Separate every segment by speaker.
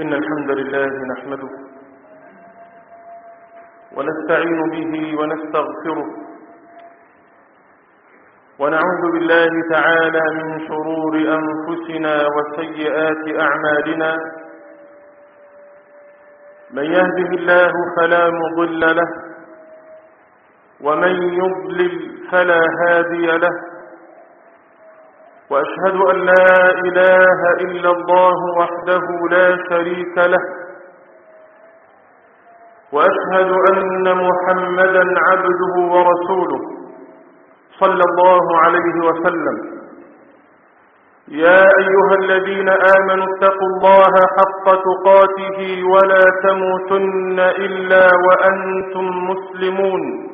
Speaker 1: إن الحمد لله نحمده ونستعين به ونستغفره ونعوذ بالله تعالى من شرور أنفسنا وسيئات أعمالنا من يهده الله فلا مضل له ومن يضلل فلا هادي له وأشهد أن لا إله إلا الله وحده لا شريك له. وأشهد أن محمدا عبده ورسوله صلى الله عليه وسلم. يا أيها الذين آمنوا اتقوا الله حق تقاته ولا تموتن إلا وأنتم مسلمون.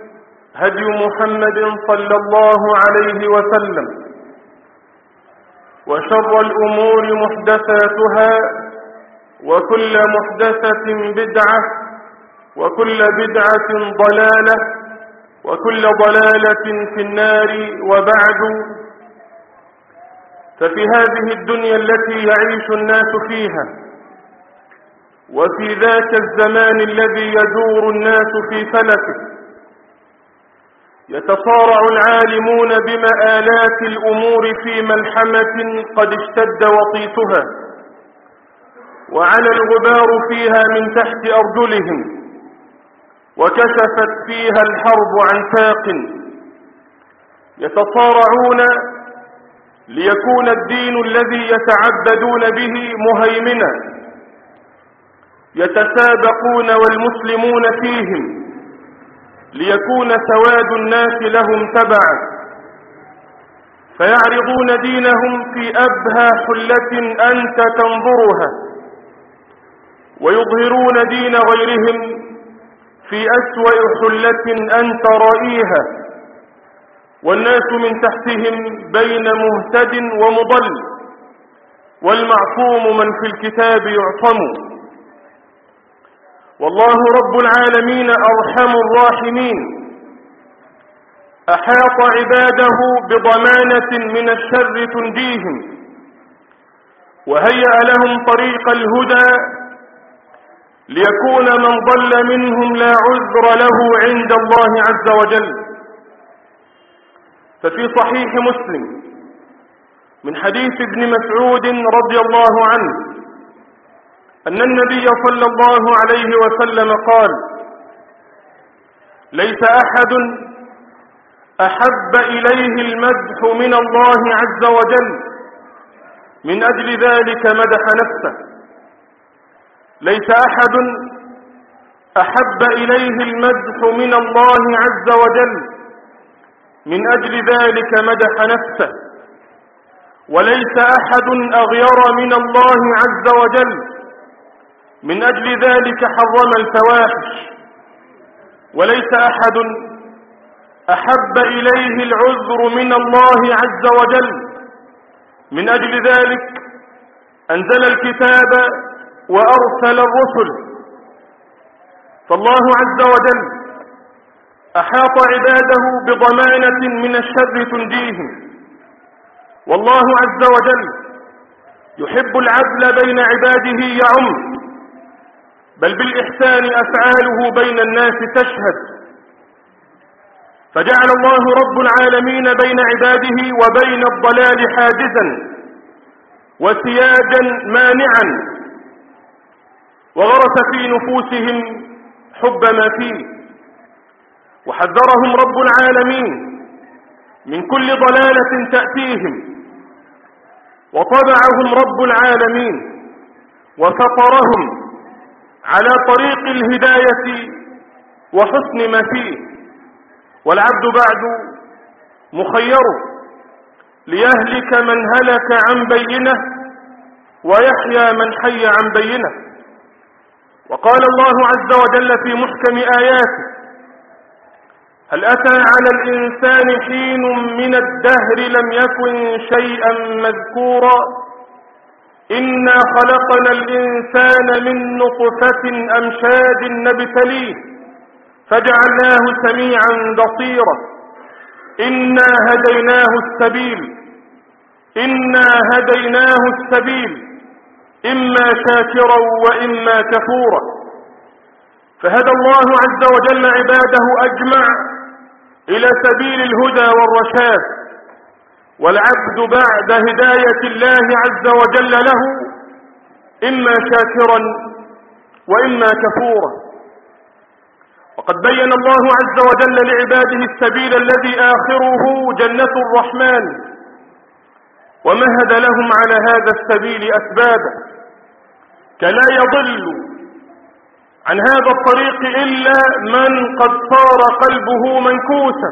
Speaker 1: هدي محمد صلى الله عليه وسلم. وشر الأمور محدثاتها وكل محدثة بدعة وكل بدعة ضلالة وكل ضلالة في النار وبعد. ففي هذه الدنيا التي يعيش الناس فيها وفي ذاك الزمان الذي يدور الناس في فلكه يتصارع العالمون بمآلات الأمور في ملحمة قد اشتد وطيسها وعلى الغبار فيها من تحت أرجلهم وكشفت فيها الحرب عن ساق يتصارعون ليكون الدين الذي يتعبدون به مهيمنا يتسابقون والمسلمون فيهم. ليكون سواد الناس لهم تبعا. فيعرضون دينهم في أبهى حلة أنت تنظرها. ويظهرون دين غيرهم في أسوأ حلة أنت رأيها. والناس من تحتهم بين مهتد ومضل. والمعصوم من في الكتاب يعصم. والله رب العالمين أرحم الراحمين. أحاط عباده بضمانة من الشر تنجيهم. وهيأ لهم طريق الهدى ليكون من ضل منهم لا عذر له عند الله عز وجل. ففي صحيح مسلم من حديث ابن مسعود رضي الله عنه أن النبي صلى الله عليه وسلم قال ليس أحد أحب إليه المدح من الله عز وجل من أجل ذلك مدح نفسه. ليس أحد أحب إليه المدح من الله عز وجل من أجل ذلك مدح نفسه. وليس أحد أغير من الله عز وجل من أجل ذلك حرم الفواحش وليس أحد أحب إليه العذر من الله عز وجل. من أجل ذلك أنزل الكتاب وأرسل الرسل. فالله عز وجل أحاط عباده بضمانة من الشر تنجيهم. والله عز وجل يحب العدل بين عباده يعم بل بالإحسان أفعاله بين الناس تشهد. فجعل الله رب العالمين بين عباده وبين الضلال حاجزا وسياجا مانعا وغرس في نفوسهم حب ما فيه. وحذرهم رب العالمين من كل ضلالة تأتيهم. وطبعهم رب العالمين وفطرهم على طريق الهداية وحسن ما فيه. والعبد بعد مخير ليهلك من هلك عن بينة ويحيى من حي عن بينة. وقال الله عز وجل في محكم آياته هل أتى على الإنسان حين من الدهر لم يكن شيئا مذكورا؟ إنا خلقنا الإنسان من نطفة أمشاد نبتليه فجعلناه سميعا بصيرا إنا هديناه السبيل إنا هديناه السبيل إما شاكرا وإما كفورا فهدى الله عز وجل عباده أجمع إلى سبيل الهدى والرشاد والعبد بعد هداية الله عز وجل له إما شاكرا وإما كفورا. وقد بين الله عز وجل لعباده السبيل الذي آخره جنة الرحمن ومهد لهم على هذا السبيل أسبابا. كلا يضل عن هذا الطريق إلا من قد صار قلبه منكوسا.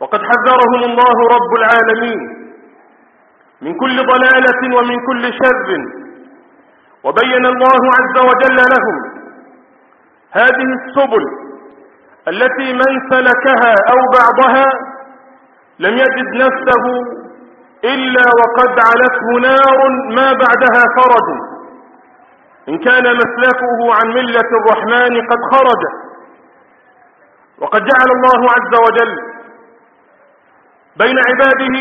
Speaker 1: وقد حذرهم الله رب العالمين من كل ضلالة ومن كل شر وبين الله عز وجل لهم هذه السبل التي من سلكها أو بعضها لم يجد نفسه إلا وقد علته نار ما بعدها فرج. إن كان مسلكه عن ملة الرحمن قد خرج. وقد جعل الله عز وجل بين عباده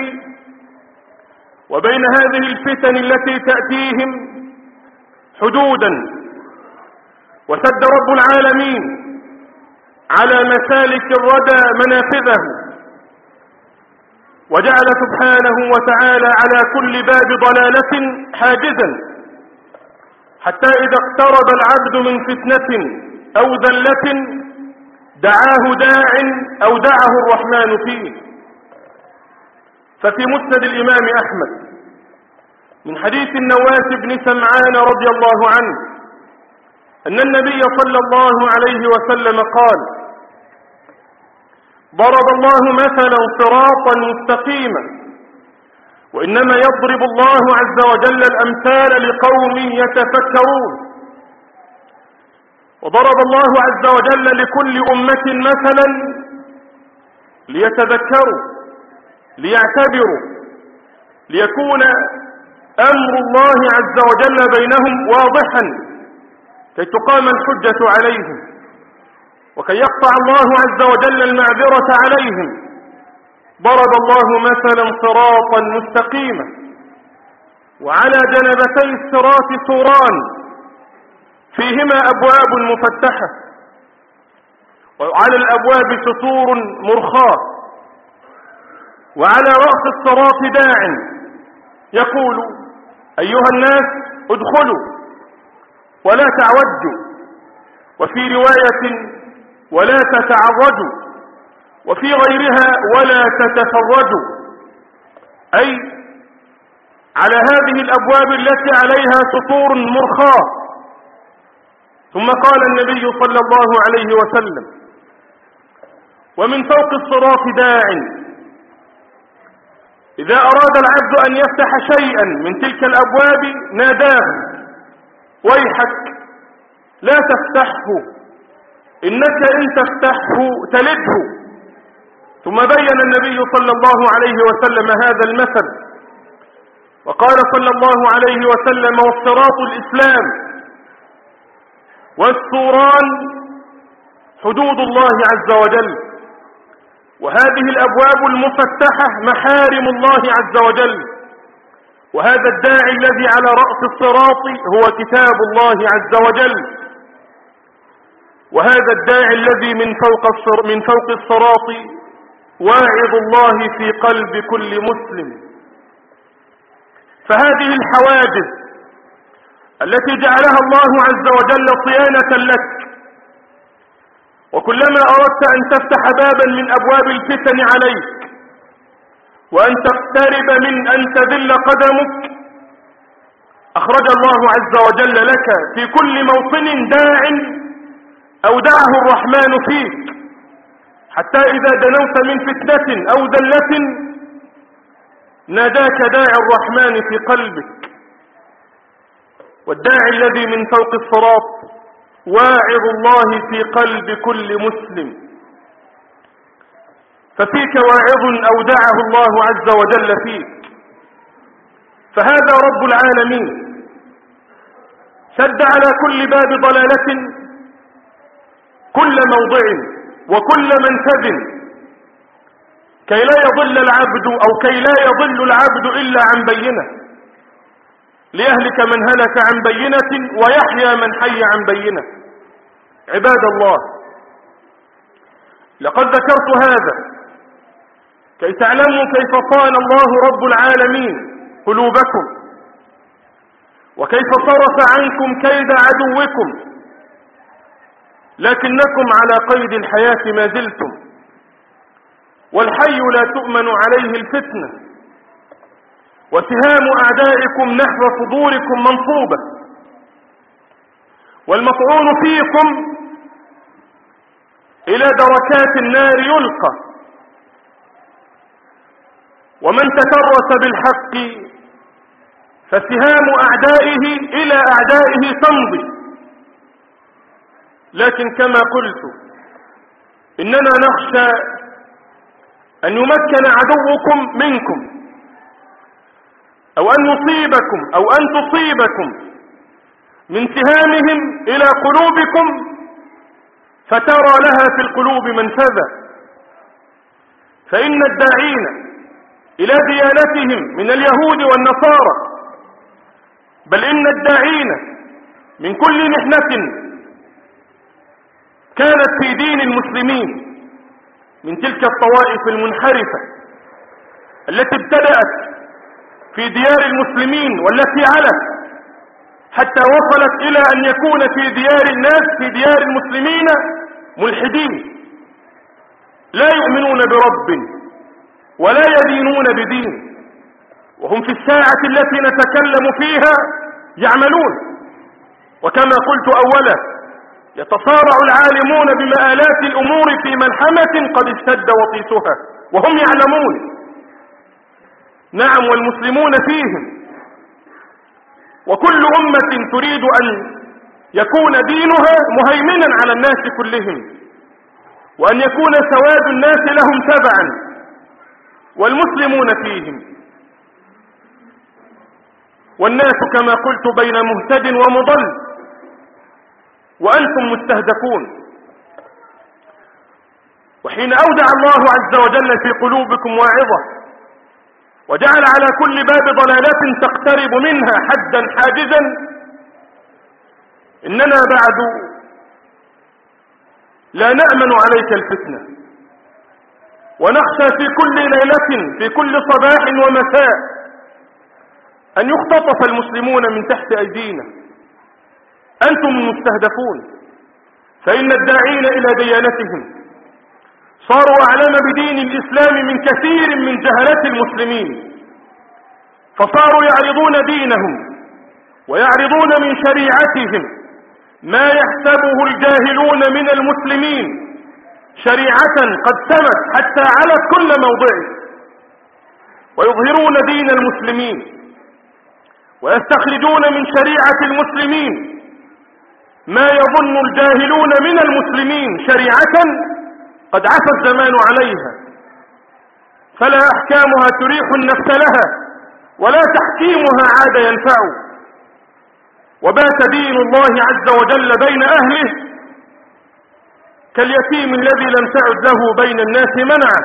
Speaker 1: وبين هذه الفتن التي تأتيهم حدودا. وسد رب العالمين على مسالك الردى منافذه وجعل سبحانه وتعالى على كل باب ضلالة حاجزا. حتى إذا اقترب العبد من فتنة أو ذلة دعاه داع أو دعه الرحمن فيه. ففي مسند الإمام أحمد من حديث النواس بن سمعان رضي الله عنه أن النبي صلى الله عليه وسلم قال ضرب الله مثلا صراطا مستقيما وإنما يضرب الله عز وجل الأمثال لقوم يتفكرون. وضرب الله عز وجل لكل أمة مثلا ليتذكروا. ليعتبروا ليكون أمر الله عز وجل بينهم واضحا كي تقام الحجة عليهم وكي يقطع الله عز وجل المعذرة عليهم. ضرب الله مثلا صراطا مستقيما وعلى جنبتي الصراط سوران فيهما أبواب مفتحة وعلى الأبواب سطور مرخاة. وعلى رأس الصراط داع. يقول أيها الناس ادخلوا ولا تعوجوا وفي رواية ولا تتعرجوا. وفي غيرها ولا تتفرجوا أي على هذه الأبواب التي عليها سطور مرخاة. ثم قال النبي صلى الله عليه وسلم ومن فوق الصراط داع. إذا أراد العبد أن يفتح شيئا من تلك الأبواب ناداه ويحك لا تفتحه إنك إن تفتحه تلده. ثم بين النبي صلى الله عليه وسلم هذا المثل وقال صلى الله عليه وسلم والصراط الإسلام والسوران حدود الله عز وجل. وهذه الأبواب المفتحة محارم الله عز وجل. وهذا الداعي الذي على رأس الصراط هو كتاب الله عز وجل. وهذا الداعي الذي من فوق من فوق الصراط واعظ الله في قلب كل مسلم. فهذه الحواجز التي جعلها الله عز وجل صيانة لك وكلما أردت أن تفتح بابا من أبواب الفتن عليك وأن تقترب من أن تذل قدمك أخرج الله عز وجل لك في كل موطن داع أودعه الرحمن فيك. حتى إذا دنوت من فتنة أو ذلة ناداك داعي الرحمن في قلبك والداعي الذي من فوق الصراط. واعظ الله في قلب كل مسلم. ففيك واعظ أودعه الله عز وجل فيك. فهذا رب العالمين. سد على كل باب ضلالة كل موضع وكل منفذ. كي لا يضل العبد أو كي لا يضل العبد إلا عن بينة. ليهلك من هلك عن بينة ويحيى من حي عن بينة. عباد الله لقد ذكرت هذا. كي تعلموا كيف صان الله رب العالمين قلوبكم. وكيف صرف عنكم كيد عدوكم. لكنكم على قيد الحياة ما زلتم. والحي لا تؤمن عليه الفتنة. وسهام أعدائكم نحو صدوركم منصوبة. والمطعون فيكم إلى دركات النار يلقى. ومن تكرس بالحق فسهام أعدائه إلى أعدائه تمضي. لكن كما قلت إننا نخشى أن يمكن عدوكم منكم. أو أن يصيبكم أو أن تصيبكم من سهامهم إلى قلوبكم فترى لها في القلوب منفذا فإن الداعين إلى ديانتهم من اليهود والنصارى بل إن الداعين من كل محنة كانت في دين المسلمين من تلك الطوائف المنحرفة التي ابتدأت في ديار المسلمين والتي علت حتى وصلت إلى أن يكون في ديار الناس في ديار المسلمين ملحدين. لا يؤمنون برب ولا يدينون بدين وهم في الساعة التي نتكلم فيها يعملون. وكما قلت أولا يتصارع العالمون بمآلات الأمور في ملحمة قد اشتد وطيسها وهم يعلمون. نعم والمسلمون فيهم. وكل أمة تريد أن يكون دينها مهيمنا على الناس كلهم وأن يكون سواد الناس لهم تبعا. والمسلمون فيهم. والناس كما قلت بين مهتد ومضل. وأنتم مستهدفون. وحين أودع الله عز وجل في قلوبكم واعظة وجعل على كل باب ضلالات تقترب منها حدا حاجزا. إننا بعد لا نأمن عليك الفتنة. ونخشى في كل ليلة في كل صباح ومساء أن يختطف المسلمون من تحت أيدينا. أنتم المستهدفون فإن الداعين إلى ديانتهم صاروا أعلم بدين الإسلام من كثير من جهلة المسلمين. فصاروا يعرضون دينهم ويعرضون من شريعتهم ما يحسبه الجاهلون من المسلمين. شريعة قد سمت حتى علت كل موضع ويظهرون دين المسلمين ويستخرجون من شريعة المسلمين. ما يظن الجاهلون من المسلمين شريعة قد عفى الزمان عليها فلا أحكامها تريح النفس لها ولا تحكيمها عاد ينفع. وبات دين الله عز وجل بين أهله كاليتيم الذي لم تعد له بين الناس منعا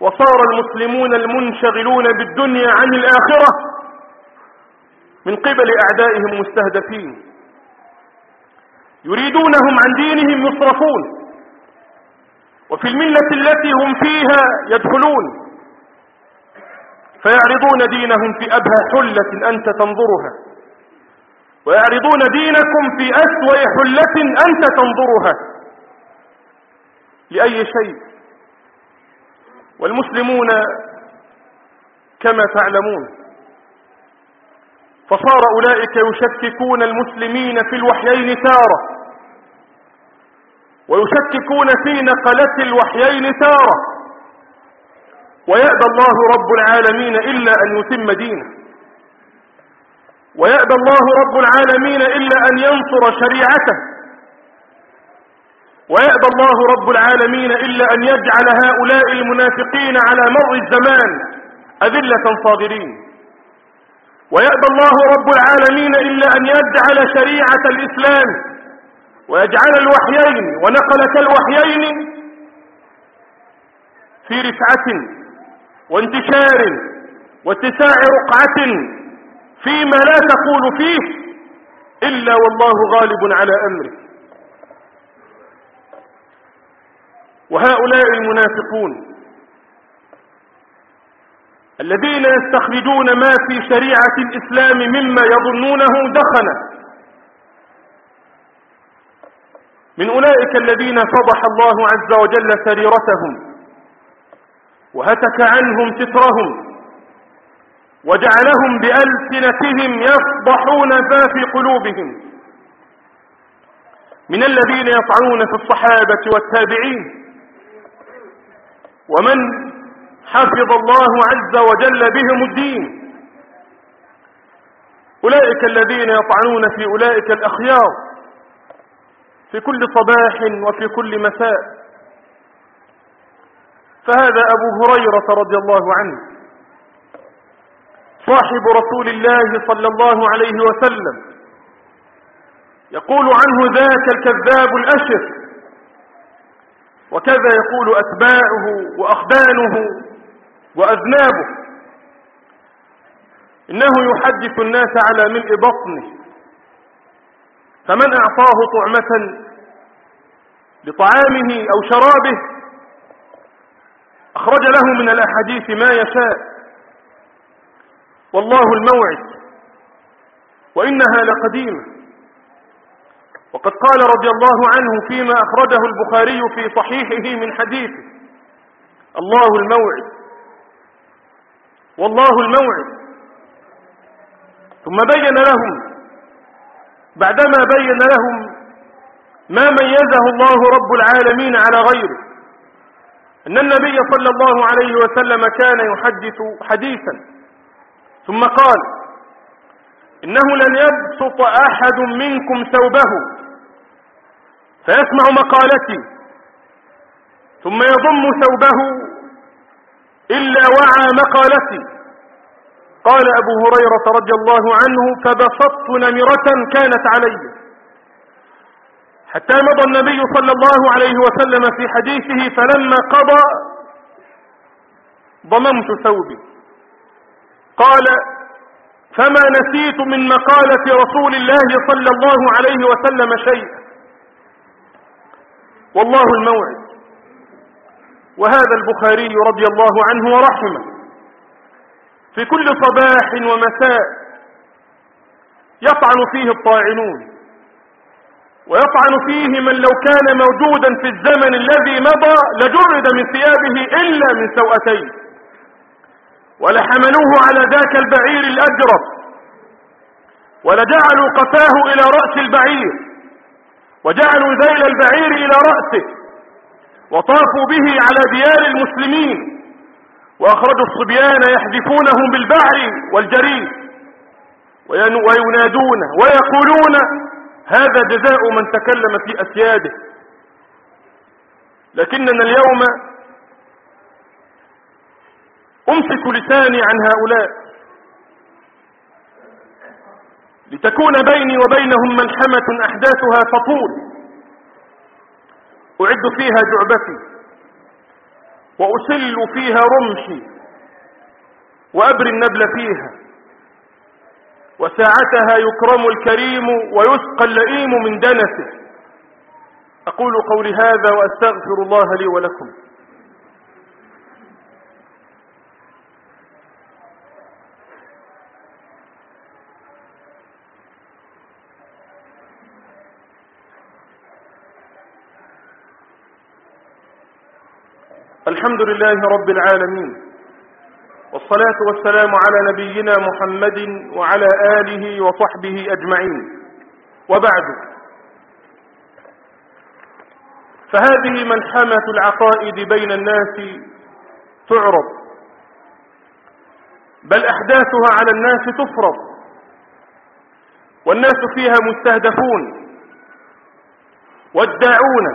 Speaker 1: وصار المسلمون المنشغلون بالدنيا عن الآخرة من قبل أعدائهم مستهدفين يريدونهم عن دينهم يصرفون. وفي الملة التي هم فيها يدخلون. فيعرضون دينهم في أبهى حلة أنت تنظرها. ويعرضون دينكم في أسوأ حلة أنت تنظرها. لأي شيء. والمسلمون كما تعلمون. فصار أولئك يشككون المسلمين في الوحيين تارة. ويشككون في نقلة الوحيين تارة ويأبى الله رب العالمين إلا أن يتم دينه. ويأبى الله رب العالمين إلا أن ينصر شريعته. ويأبى الله رب العالمين إلا أن يجعل هؤلاء المنافقين على مر الزمان أذلة صاغرين. ويأبى الله رب العالمين إلا أن يجعل شريعة الإسلام ويجعل الوحيين ونقلة الوحيين في رفعة وانتشار واتساع رقعة فيما لا تقول فيه إلا والله غالب على أمره. وهؤلاء المنافقون الذين يستخرجون ما في شريعة الإسلام مما يظنونه دخنا من أولئك الذين فضح الله عز وجل سريرتهم وهتك عنهم سترهم وجعلهم بألسنتهم يفضحون ما في قلوبهم من الذين يطعنون في الصحابة والتابعين ومن حفظ الله عز وجل بهم الدين أولئك الذين يطعنون في أولئك الأخيار في كل صباح وفي كل مساء. فهذا أبو هريرة رضي الله عنه صاحب رسول الله صلى الله عليه وسلم يقول عنه ذاك الكذاب الأشر وكذا يقول أتباعه وأخدانه وأذنابه. إنه يحدث الناس على ملء بطنه. فمن أعطاه طعمة لطعامه أو شرابه أخرج له من الأحاديث ما يشاء. والله الموعد وإنها لقديمة. وقد قال رضي الله عنه فيما أخرجه البخاري في صحيحه من حديثه الله الموعد والله الموعد. ثم بين لهم بعدما بين لهم ما ميزه الله رب العالمين على غيره. أن النبي صلى الله عليه وسلم كان يحدث حديثا. ثم قال إنه لن يبسط أحد منكم ثوبه. فيسمع مقالتي. ثم يضم ثوبه إلا وعى مقالتي. قال أبو هريرة رضي الله عنه فبسطت نمرة كانت علي. حتى مضى النبي صلى الله عليه وسلم في حديثه فلما قضى ضممت ثوبي. قال فما نسيت من مقالة رسول الله صلى الله عليه وسلم شيئا. والله الموعد. وهذا البخاري رضي الله عنه ورحمه. في كل صباح ومساء يطعن فيه الطاعنون ويطعن فيه من لو كان موجودا في الزمن الذي مضى لجرد من ثيابه إلا من سوأتين ولحملوه على ذاك البعير الأجرب ولجعلوا قفاه إلى رأس البعير وجعلوا ذيل البعير إلى رأسه وطافوا به على ديار المسلمين. وأخرجوا الصبيان يحذفونهم بالبعر والجريد وينادون ويقولون هذا جزاء من تكلم في أسياده. لكننا اليوم أمسك لساني عن هؤلاء. لتكون بيني وبينهم ملحمة أحداثها تطول أعد فيها جعبتي. وأسل فيها رمحي وأبري النبل فيها وساعتها يكرم الكريم ويسقى اللئيم من دنسه. أقول قولي هذا وأستغفر الله لي ولكم. الحمد لله رب العالمين والصلاة والسلام على نبينا محمد وعلى آله وصحبه أجمعين. وبعد فهذه ملحمة العقائد بين الناس تعرض بل أحداثها على الناس تفرض والناس فيها مستهدفون والداعون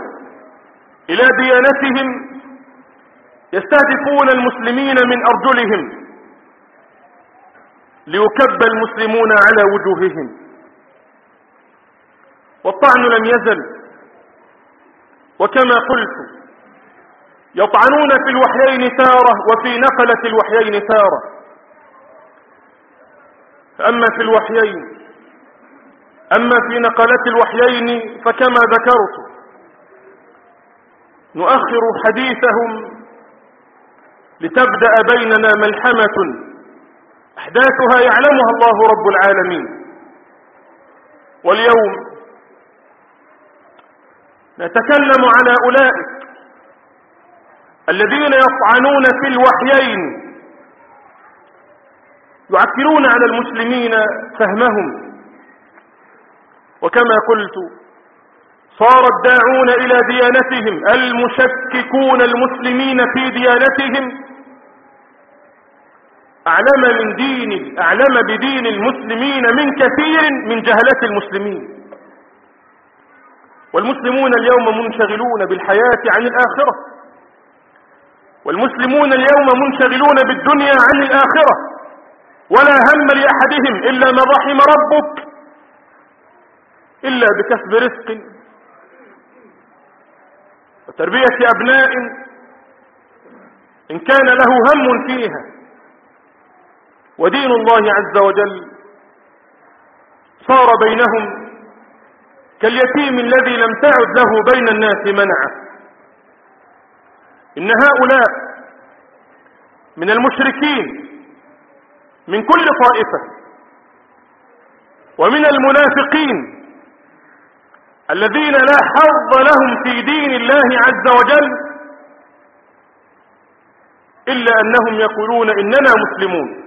Speaker 1: إلى ديانتهم يستهدفون المسلمين من أرجلهم ليكب المسلمون على وجوههم. والطعن لم يزل. وكما قلت يطعنون في الوحيين تارة وفي نقلة الوحيين تارة. فأما في الوحيين أما في نقلة الوحيين فكما ذكرت نؤخر حديثهم لتبدأ بيننا ملحمة. أحداثها يعلمها الله رب العالمين. واليوم نتكلم على أولئك الذين يطعنون في الوحيين يعكرون على المسلمين فهمهم. وكما قلت صار الداعون إلى ديانتهم المشككون المسلمين في ديانتهم أعلم من دين أعلم بدين المسلمين من كثير من جهلة المسلمين. والمسلمون اليوم منشغلون بالحياة عن الآخرة. والمسلمون اليوم منشغلون بالدنيا عن الآخرة. ولا هم لأحدهم إلا ما رحم ربك إلا بكسب رزق. وتربية أبناء إن كان له هم فيها. ودين الله عز وجل صار بينهم كاليتيم الذي لم تعد له بين الناس منعه إن هؤلاء من المشركين من كل طائفة ومن المنافقين الذين لا حظ لهم في دين الله عز وجل إلا أنهم يقولون إننا مسلمون.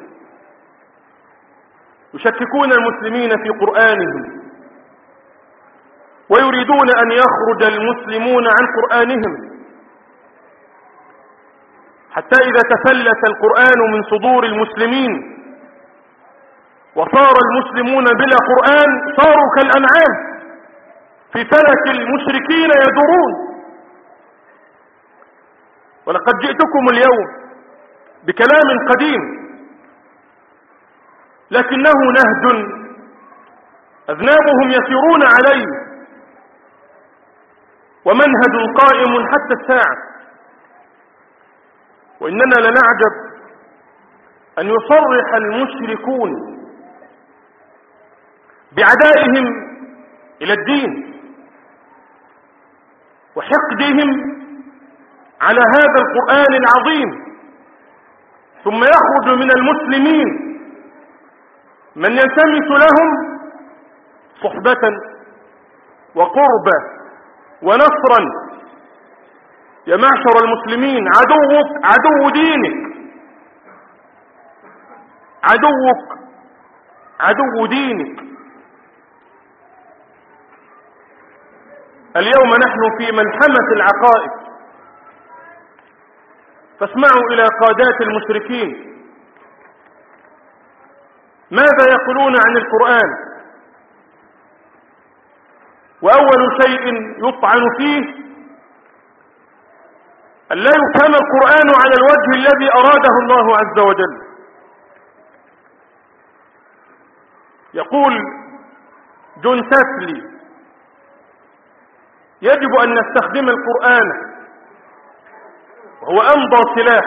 Speaker 1: يشككون المسلمين في قرآنهم ويريدون أن يخرج المسلمون عن قرآنهم. حتى إذا تفلت القرآن من صدور المسلمين وصار المسلمون بلا قرآن صاروا كالأنعام. في فلك المشركين يدورون. ولقد جئتكم اليوم بكلام قديم. لكنه نهج. أذنابهم يسيرون عليه. ومنهج قائم حتى الساعة. وإننا لنعجب أن يصرح المشركون بعدائهم إلى الدين وحقدهم على هذا القرآن العظيم. ثم يخرج من المسلمين من يلتمس لهم صحبة وقربة ونصرا. يا معشر المسلمين عدوك عدو دينك. عدوك عدو دينك. اليوم نحن في ملحمة العقائد. فاسمعوا إلى قادات المشركين. ماذا يقولون عن القرآن؟ وأول شيء يطعن فيه أن لا يفهم القرآن على الوجه الذي أراده الله عز وجل. يقول جون تاتلي يجب أن نستخدم القرآن وهو أمضى سلاح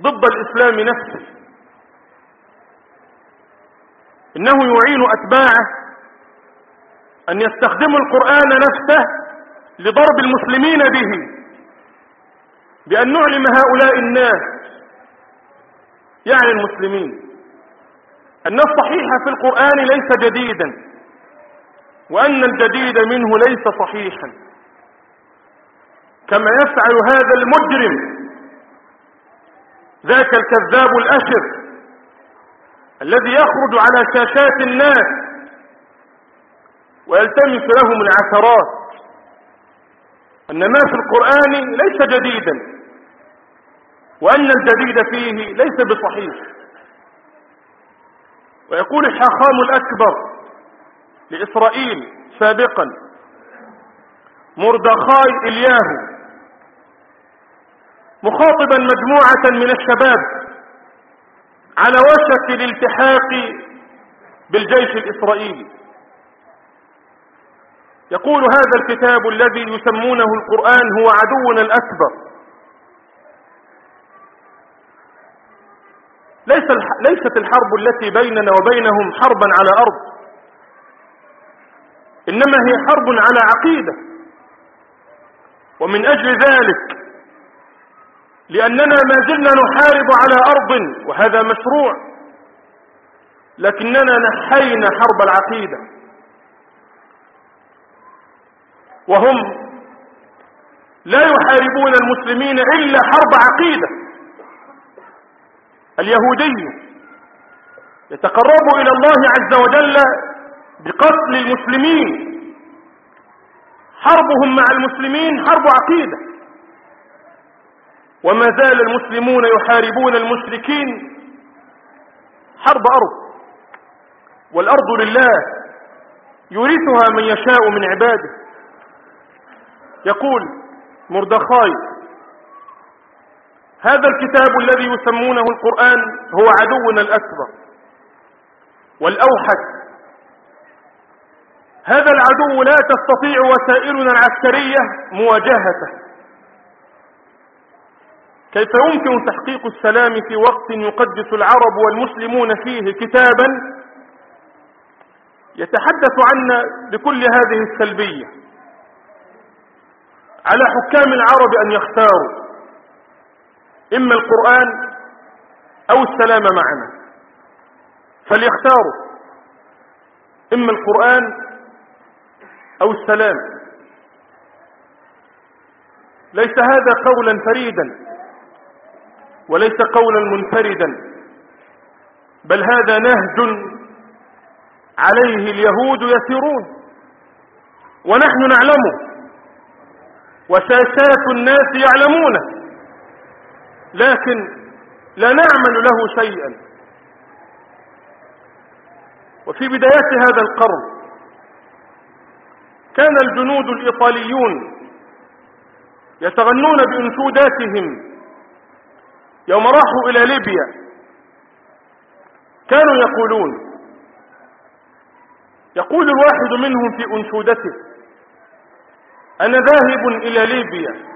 Speaker 1: ضد الإسلام نفسه. إنه يعين أتباعه أن يستخدموا القرآن نفسه لضرب المسلمين به بأن نعلم هؤلاء الناس يعني المسلمين أن الصحيح في القرآن ليس جديدا وأن الجديد منه ليس صحيحا. كما يفعل هذا المجرم ذاك الكذاب الأشر. الذي يخرج على شاشات الناس ويلتمس لهم العثرات. أن ما في القرآن ليس جديدا وأن الجديد فيه ليس بصحيح. ويقول الحاخام الأكبر لإسرائيل سابقا مردخاي إلياهو مخاطبا مجموعة من الشباب على وشك الالتحاق بالجيش الإسرائيلي. يقول هذا الكتاب الذي يسمونه القرآن هو عدونا الأكبر. ليس ليست الحرب التي بيننا وبينهم حربا على أرض. إنما هي حرب على عقيدة. ومن أجل ذلك لأننا ما زلنا نحارب على أرض وهذا مشروع لكننا نحينا حرب العقيدة. وهم لا يحاربون المسلمين إلا حرب عقيدة. اليهودي يتقرب إلى الله عز وجل بقتل المسلمين. حربهم مع المسلمين حرب عقيدة. وما زال المسلمون يحاربون المشركين حرب أرض. والأرض لله يورثها من يشاء من عباده. يقول مردخاي هذا الكتاب الذي يسمونه القرآن هو عدونا الأكبر والأوحد. هذا العدو لا تستطيع وسائلنا العسكرية مواجهته. كيف يمكن تحقيق السلام في وقت يقدس العرب والمسلمون فيه كتابا يتحدث عنا بكل هذه السلبية؟ على حكام العرب أن يختاروا إما القرآن أو السلام معنا فليختاروا. إما القرآن أو السلام. ليس هذا قولا فريدا. وليس قولا منفردا بل هذا نهج عليه اليهود يسيرون ونحن نعلمه وساسات الناس يعلمونه لكن لا نعمل له شيئا. وفي بدايات هذا القرن كان الجنود الإيطاليون يتغنون بأنشوداتهم يوم راحوا إلى ليبيا كانوا يقولون يقول الواحد منهم في أنشودته أنا ذاهب إلى ليبيا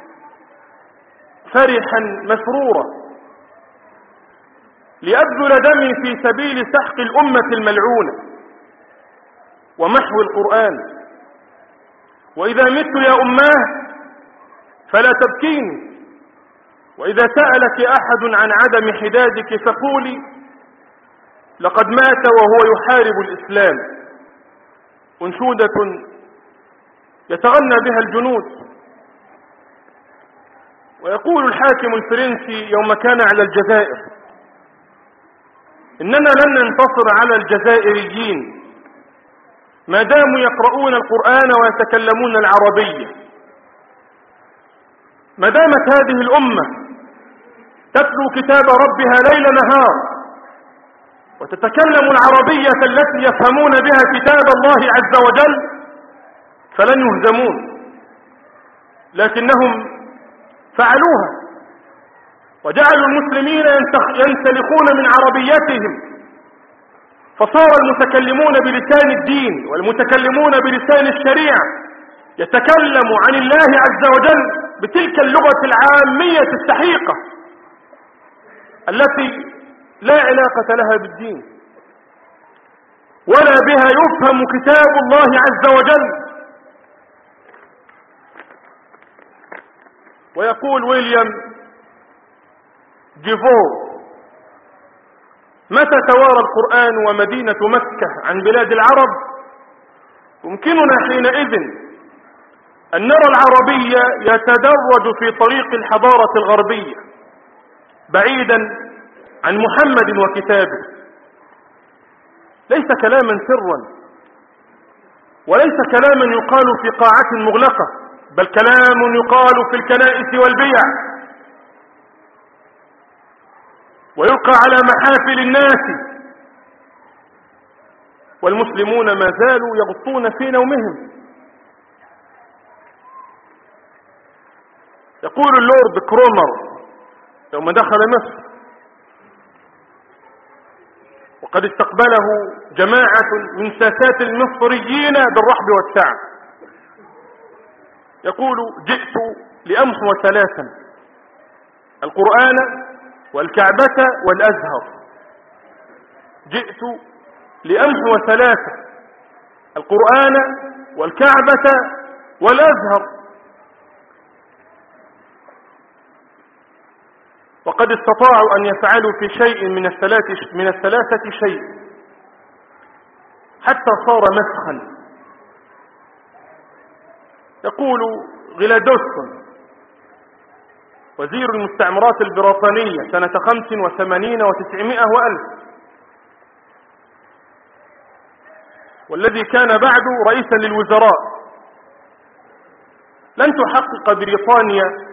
Speaker 1: فرحا مسرورا لأبذل دمي في سبيل سحق الأمة الملعونة ومحو القرآن وإذا مت يا أماه فلا تبكيني. وإذا سألك أحد عن عدم حدادك فقولي لقد مات وهو يحارب الإسلام. أنشودة يتغنى بها الجنود. ويقول الحاكم الفرنسي يوم كان على الجزائر إننا لن ننتصر على الجزائريين. ما داموا يقرؤون القرآن ويتكلمون العربية. ما دامت هذه الأمة تتلو كتاب ربها ليل نهار. وتتكلم العربية التي يفهمون بها كتاب الله عز وجل فلن يهزمون. لكنهم فعلوها. وجعلوا المسلمين ينسلخون من عربيتهم. فصار المتكلمون بلسان الدين والمتكلمون بلسان الشريعة يتكلم عن الله عز وجل بتلك اللغة العامية السحيقة. التي لا علاقة لها بالدين ولا بها يفهم كتاب الله عز وجل. ويقول ويليام جيفو متى توارى القرآن ومدينة مكة عن بلاد العرب؟ يمكننا حينئذ أن نرى العربي يتدرج في طريق الحضارة الغربية. بعيدا عن محمد وكتابه. ليس كلاما سرا وليس كلاما يقال في قاعة مغلقة بل كلام يقال في الكنائس والبيع. ويلقى على محافل الناس والمسلمون ما زالوا يغطون في نومهم. يقول اللورد كرومر يوم دخل مصر وقد استقبله جماعة من ساسات المصريين بالرحب والسعة. يقول جئت لأمحو ثلاثا القرآن والكعبة والأزهر. جئت لأمحو ثلاثة القرآن والكعبة والأزهر. وقد استطاعوا أن يفعلوا في شيء من الثلاثة, من الثلاثة شيء. حتى صار مسخا يقول غلادوستون وزير المستعمرات البريطانية سنة خمس وثمانين وتسعمائة وألف. والذي كان بعد رئيسا للوزراء. لن تحقق بريطانيا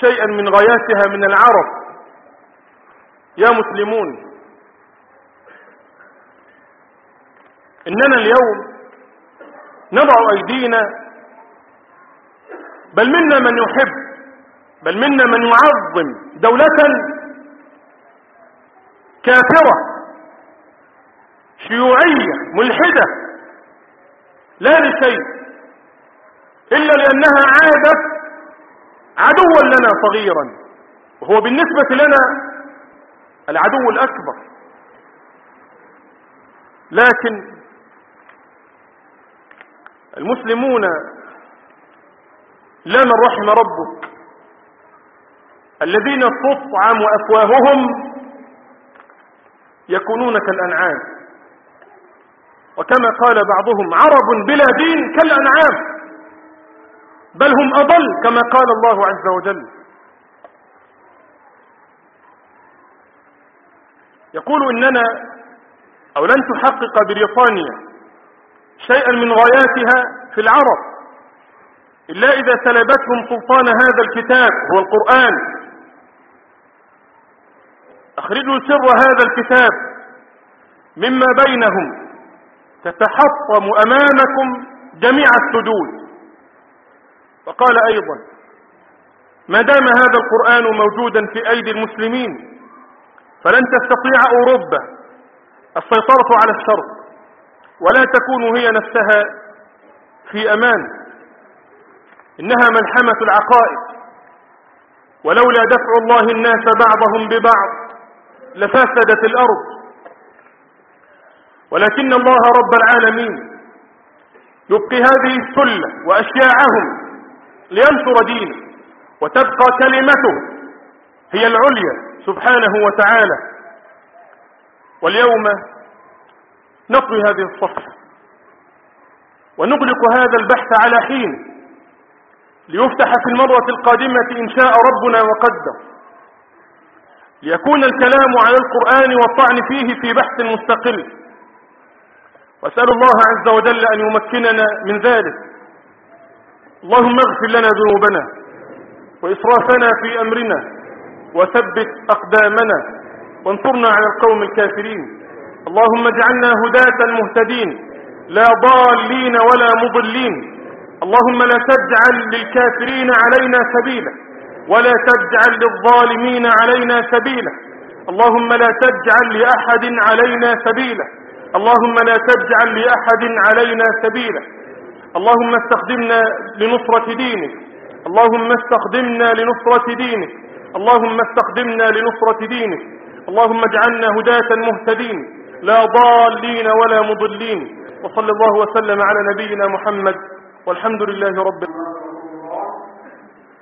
Speaker 1: شيئا من غاياتها من العرب. يا مسلمون إننا اليوم نضع أيدينا بل منا من يحب بل منا من يعظم دولة كافرة شيوعية ملحدة لا لشيء إلا لأنها عادت عدوا لنا صغيرا. وهو بالنسبة لنا العدو الأكبر. لكن المسلمون لا من رحم ربك. الذين تطعم أفواههم يكونون كالأنعام. وكما قال بعضهم عرب بلا دين كالأنعام. بل هم أضل كما قال الله عز وجل. يقول إننا أو لن تحقق بريطانيا شيئا من غاياتها في العرب إلا إذا سلبتهم سلطان هذا الكتاب هو القرآن. أخرجوا سر هذا الكتاب مما بينهم تتحطم أمامكم جميع السدود وقال أيضا ما دام هذا القرآن موجودا في أيدي المسلمين فلن تستطيع أوروبا السيطرة على الشرق ولا تكون هي نفسها في أمان. إنها ملحمة العقائد ولولا دفع الله الناس بعضهم ببعض لفسدت الأرض. ولكن الله رب العالمين يبقي هذه السلة وأشياعهم لينصر دينه وتبقى كلمته هي العليا سبحانه وتعالى. واليوم نطوي هذه الصفحة ونغلق هذا البحث على حين ليفتح في المرة القادمة إن شاء ربنا وقدر. ليكون الكلام على القرآن والطعن فيه في بحث مستقل. وأسأل الله عز وجل أن يمكننا من ذلك. اللهم اغفر لنا ذنوبنا وإسرافنا في أمرنا وثبت أقدامنا وانصرنا على القوم الكافرين. اللهم اجعلنا هداة مهتدين لا ضالين ولا مضلين. اللهم لا تجعل للكافرين علينا سبيلا ولا تجعل للظالمين علينا سبيلا. اللهم لا تجعل لأحد علينا سبيلا. اللهم لا تجعل لأحد علينا سبيلا. اللهم استخدمنا لنصرة دينك. اللهم استخدمنا لنصرة دينك. اللهم استخدمنا لنصرة دينك. اللهم اجعلنا هداة مهتدين. لا ضالين ولا مضلين. وصلى الله وسلم على نبينا محمد. والحمد لله رب العالمين.